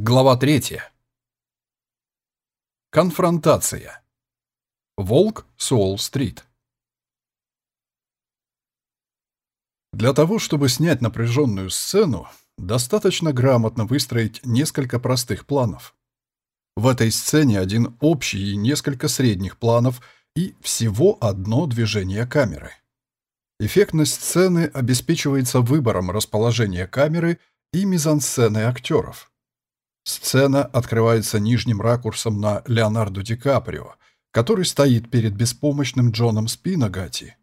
Глава 3. Конфронтация. Волк с Уолл-стрит. Для того, чтобы снять напряженную сцену, достаточно грамотно выстроить несколько простых планов. В этой сцене один общий и несколько средних планов и всего одно движение камеры. Эффектность сцены обеспечивается выбором расположения камеры и мизансцены актеров. Сцена открывается нижним ракурсом на Леонардо Ди Каприо, который стоит перед беспомощным Джоном Спиногати.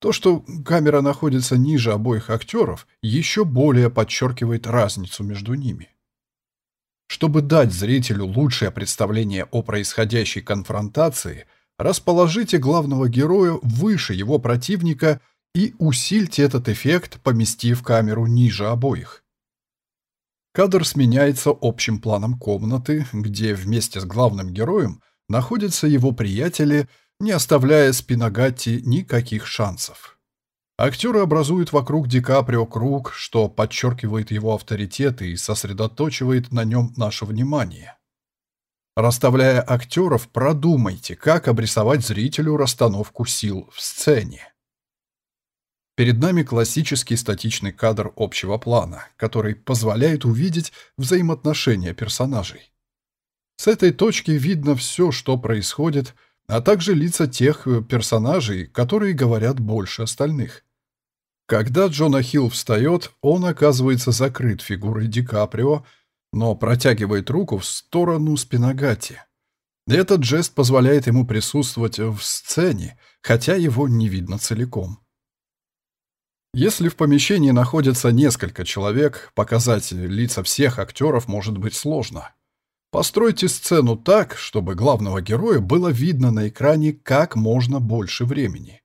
То, что камера находится ниже обоих актеров, еще более подчеркивает разницу между ними. Чтобы дать зрителю лучшее представление о происходящей конфронтации, расположите главного героя выше его противника и усильте этот эффект, поместив камеру ниже обоих. Кадр сменяется общим планом комнаты, где вместе с главным героем находятся его приятели, не оставляя Спиногатти никаких шансов. Актеры образуют вокруг Ди Каприо круг, что подчеркивает его авторитет и сосредоточивает на нем наше внимание. Расставляя актеров, продумайте, как обрисовать зрителю расстановку сил в сцене. Перед нами классический статичный кадр общего плана, который позволяет увидеть взаимоотношения персонажей. С этой точки видно все, что происходит, а также лица тех э, персонажей, которые говорят больше остальных. Когда Джона Хилл встает, он оказывается закрыт фигурой Ди Каприо, но протягивает руку в сторону Спиногати. Этот жест позволяет ему присутствовать в сцене, хотя его не видно целиком. Если в помещении находится несколько человек, показать лица всех актеров может быть сложно. Постройте сцену так, чтобы главного героя было видно на экране как можно больше времени.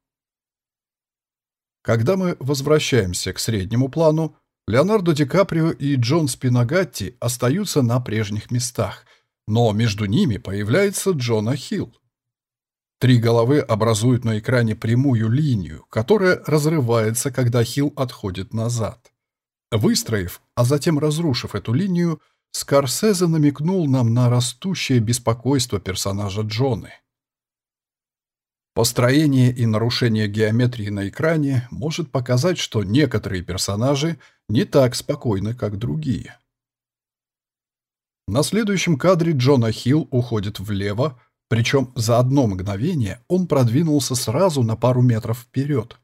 Когда мы возвращаемся к среднему плану, Леонардо Ди Каприо и Джон Спиногатти остаются на прежних местах, но между ними появляется Джона Хилл. Три головы образуют на экране прямую линию, которая разрывается, когда Хилл отходит назад. Выстроив, а затем разрушив эту линию, Скорсезе намекнул нам на растущее беспокойство персонажа Джоны. Построение и нарушение геометрии на экране может показать, что некоторые персонажи не так спокойны, как другие. На следующем кадре Джона Хилл уходит влево, причем за одно мгновение он продвинулся сразу на пару метров вперед.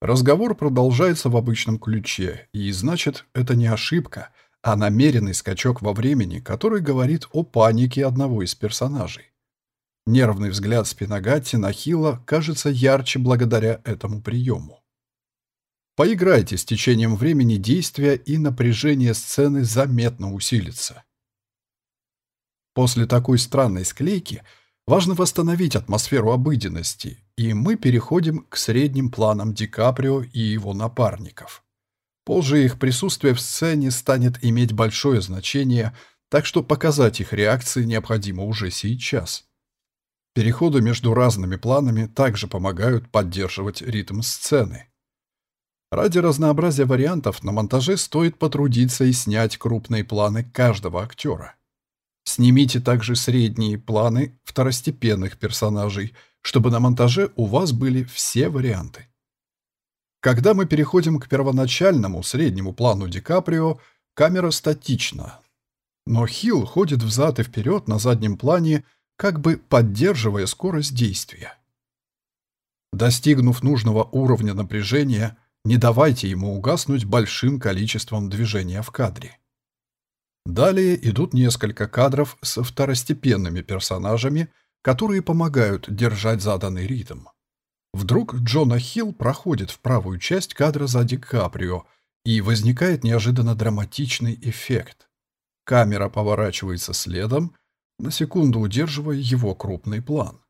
Разговор продолжается в обычном ключе, и значит, это не ошибка, а намеренный скачок во времени, который говорит о панике одного из персонажей. Нервный взгляд Спиногатти на Хила кажется ярче благодаря этому приему. Поиграйте с течением времени действия, и напряжение сцены заметно усилится. После такой странной склейки – Важно восстановить атмосферу обыденности, и мы переходим к средним планам Ди Каприо и его напарников. Позже их присутствие в сцене станет иметь большое значение, так что показать их реакции необходимо уже сейчас. Переходы между разными планами также помогают поддерживать ритм сцены. Ради разнообразия вариантов на монтаже стоит потрудиться и снять крупные планы каждого актера. Снимите также средние планы второстепенных персонажей, чтобы на монтаже у вас были все варианты. Когда мы переходим к первоначальному среднему плану Ди Каприо, камера статична. Но Хилл ходит взад и вперед на заднем плане, как бы поддерживая скорость действия. Достигнув нужного уровня напряжения, не давайте ему угаснуть большим количеством движения в кадре. Далее идут несколько кадров с второстепенными персонажами, которые помогают держать заданный ритм. Вдруг Джона Хилл проходит в правую часть кадра за Ди Каприо, и возникает неожиданно драматичный эффект. Камера поворачивается следом, на секунду удерживая его крупный план.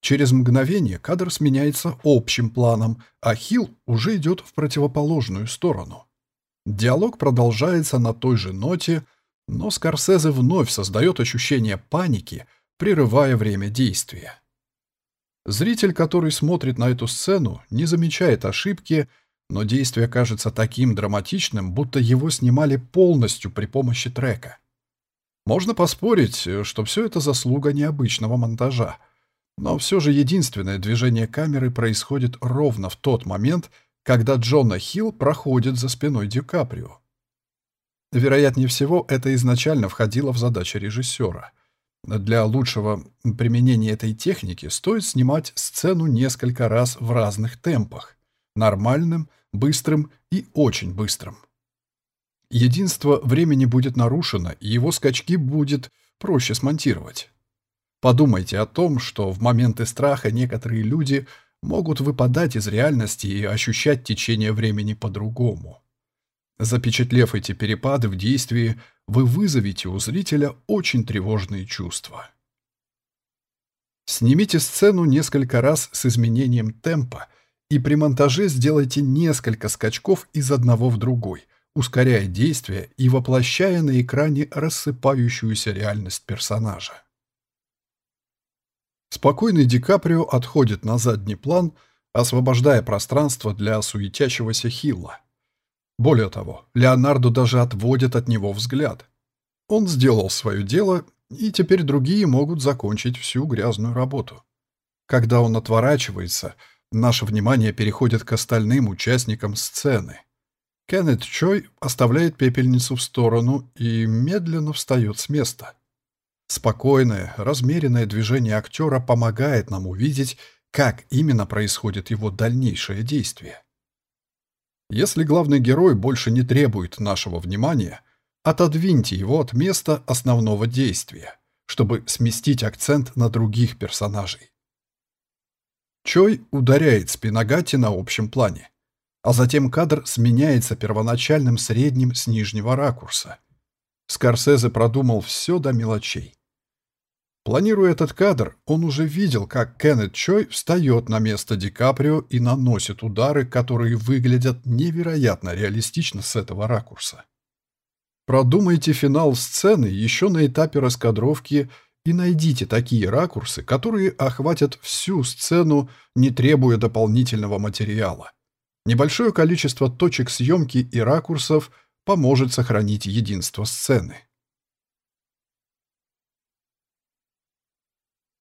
Через мгновение кадр сменяется общим планом, а Хилл уже идет в противоположную сторону. Диалог продолжается на той же ноте, но Скорсезе вновь создает ощущение паники, прерывая время действия. Зритель, который смотрит на эту сцену, не замечает ошибки, но действие кажется таким драматичным, будто его снимали полностью при помощи трека. Можно поспорить, что все это заслуга необычного монтажа. Но все же единственное движение камеры происходит ровно в тот момент, когда Джона Хилл проходит за спиной Ди Каприо. Вероятнее всего, это изначально входило в задачи режиссера. Для лучшего применения этой техники стоит снимать сцену несколько раз в разных темпах – нормальным, быстрым и очень быстрым. Единство времени будет нарушено, и его скачки будет проще смонтировать. Подумайте о том, что в моменты страха некоторые люди могут выпадать из реальности и ощущать течение времени по-другому. Запечатлев эти перепады в действии, вы вызовете у зрителя очень тревожные чувства. Снимите сцену несколько раз с изменением темпа и при монтаже сделайте несколько скачков из одного в другой, ускоряя действие и воплощая на экране рассыпающуюся реальность персонажа. Спокойный Ди Каприо отходит на задний план, освобождая пространство для суетящегося Хилла. Более того, Леонардо даже отводит от него взгляд. Он сделал свое дело, и теперь другие могут закончить всю грязную работу. Когда он отворачивается, наше внимание переходит к остальным участникам сцены. Кеннет Чой оставляет пепельницу в сторону и медленно встает с места. Спокойное, размеренное движение актера помогает нам увидеть, как именно происходит его дальнейшее действие. Если главный герой больше не требует нашего внимания, отодвиньте его от места основного действия, чтобы сместить акцент на других персонажей. Чой ударяет Спинагати на общем плане, а затем кадр сменяется первоначальным средним с нижнего ракурса. Скорсезе продумал все до мелочей. Планируя этот кадр, он уже видел, как Кеннет Чой встает на место Ди Каприо и наносит удары, которые выглядят невероятно реалистично с этого ракурса. Продумайте финал сцены еще на этапе раскадровки и найдите такие ракурсы, которые охватят всю сцену, не требуя дополнительного материала. Небольшое количество точек съемки и ракурсов поможет сохранить единство сцены.